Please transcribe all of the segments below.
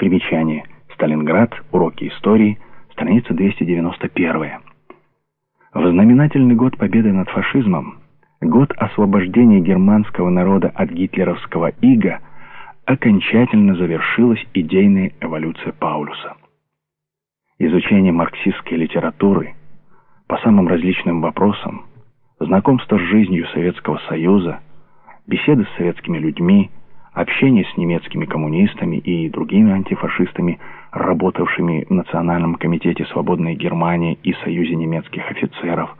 Примечание. Сталинград. Уроки истории. Страница 291. В знаменательный год победы над фашизмом, год освобождения германского народа от гитлеровского ига, окончательно завершилась идейная эволюция Паулюса. Изучение марксистской литературы по самым различным вопросам, знакомство с жизнью Советского Союза, беседы с советскими людьми, общение с немецкими коммунистами и другими антифашистами, работавшими в Национальном комитете свободной Германии и Союзе немецких офицеров,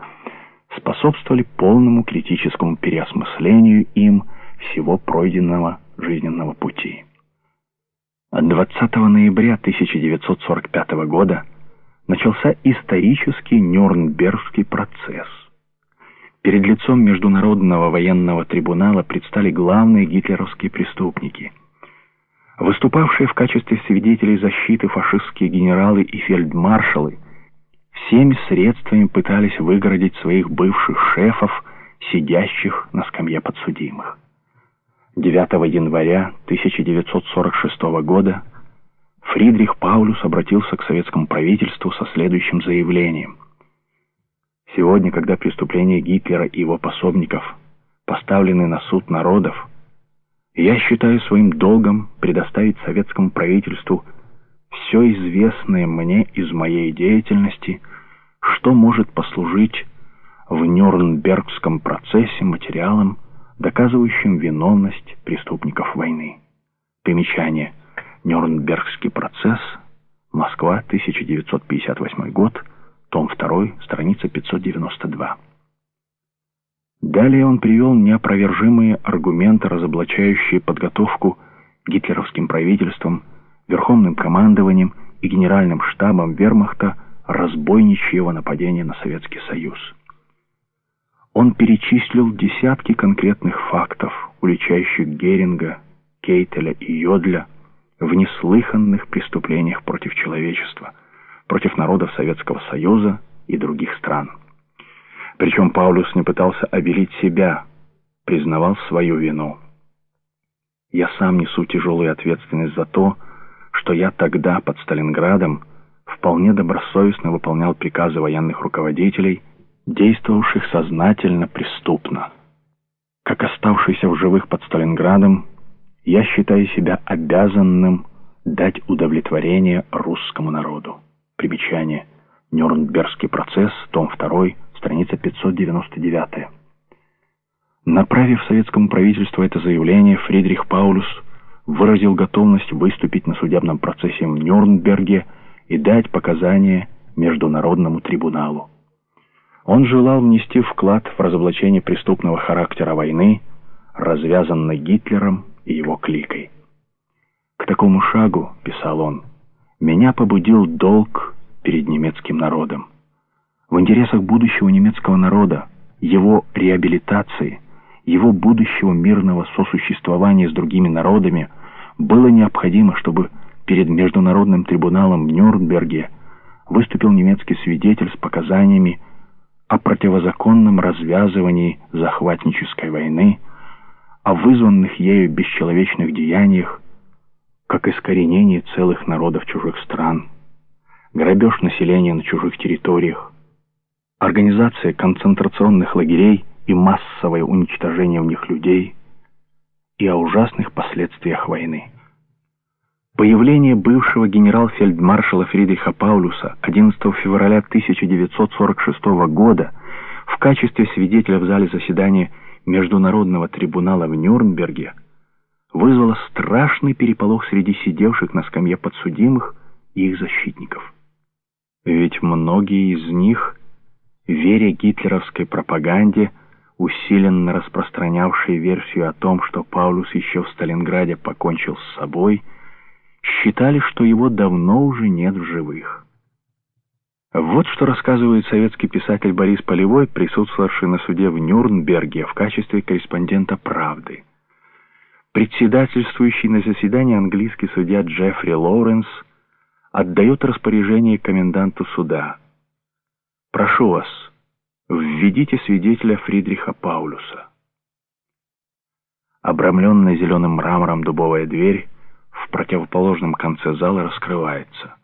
способствовали полному критическому переосмыслению им всего пройденного жизненного пути. 20 ноября 1945 года начался исторический Нюрнбергский процесс. Перед лицом Международного военного трибунала предстали главные гитлеровские преступники. Выступавшие в качестве свидетелей защиты фашистские генералы и фельдмаршалы всеми средствами пытались выгородить своих бывших шефов, сидящих на скамье подсудимых. 9 января 1946 года Фридрих Паулюс обратился к советскому правительству со следующим заявлением. Сегодня, когда преступления Гитлера и его пособников поставлены на суд народов, я считаю своим долгом предоставить советскому правительству все известное мне из моей деятельности, что может послужить в Нюрнбергском процессе материалом, доказывающим виновность преступников войны. Примечание. Нюрнбергский процесс. Москва, 1958 год. Том 2, страница 592. Далее он привел неопровержимые аргументы, разоблачающие подготовку гитлеровским правительством, верховным командованием и генеральным штабом вермахта разбойничьего нападения на Советский Союз. Он перечислил десятки конкретных фактов, уличающих Геринга, Кейтеля и Йодля в неслыханных преступлениях против человечества, против народов Советского Союза и других стран. Причем Паулюс не пытался обелить себя, признавал свою вину. «Я сам несу тяжелую ответственность за то, что я тогда под Сталинградом вполне добросовестно выполнял приказы военных руководителей – действовавших сознательно преступно. Как оставшийся в живых под Сталинградом, я считаю себя обязанным дать удовлетворение русскому народу. Примечание. Нюрнбергский процесс, том 2, страница 599. Направив советскому правительству это заявление, Фридрих Паулюс выразил готовность выступить на судебном процессе в Нюрнберге и дать показания Международному трибуналу. Он желал внести вклад в разоблачение преступного характера войны, развязанной Гитлером и его кликой. «К такому шагу, — писал он, — меня побудил долг перед немецким народом. В интересах будущего немецкого народа, его реабилитации, его будущего мирного сосуществования с другими народами было необходимо, чтобы перед Международным трибуналом в Нюрнберге выступил немецкий свидетель с показаниями о противозаконном развязывании захватнической войны, о вызванных ею бесчеловечных деяниях, как искоренение целых народов чужих стран, грабеж населения на чужих территориях, организация концентрационных лагерей и массовое уничтожение в них людей и о ужасных последствиях войны. Появление бывшего генерал-фельдмаршала Фридриха Паулюса 11 февраля 1946 года в качестве свидетеля в зале заседания Международного трибунала в Нюрнберге вызвало страшный переполох среди сидевших на скамье подсудимых и их защитников. Ведь многие из них, веря гитлеровской пропаганде, усиленно распространявшие версию о том, что Паулюс еще в Сталинграде покончил с собой – считали, что его давно уже нет в живых. Вот что рассказывает советский писатель Борис Полевой, присутствовавший на суде в Нюрнберге в качестве корреспондента «Правды». Председательствующий на заседании английский судья Джеффри Лоуренс отдает распоряжение коменданту суда. «Прошу вас, введите свидетеля Фридриха Паулюса». Обрамленная зеленым мрамором дубовая дверь в противоположном конце зала раскрывается.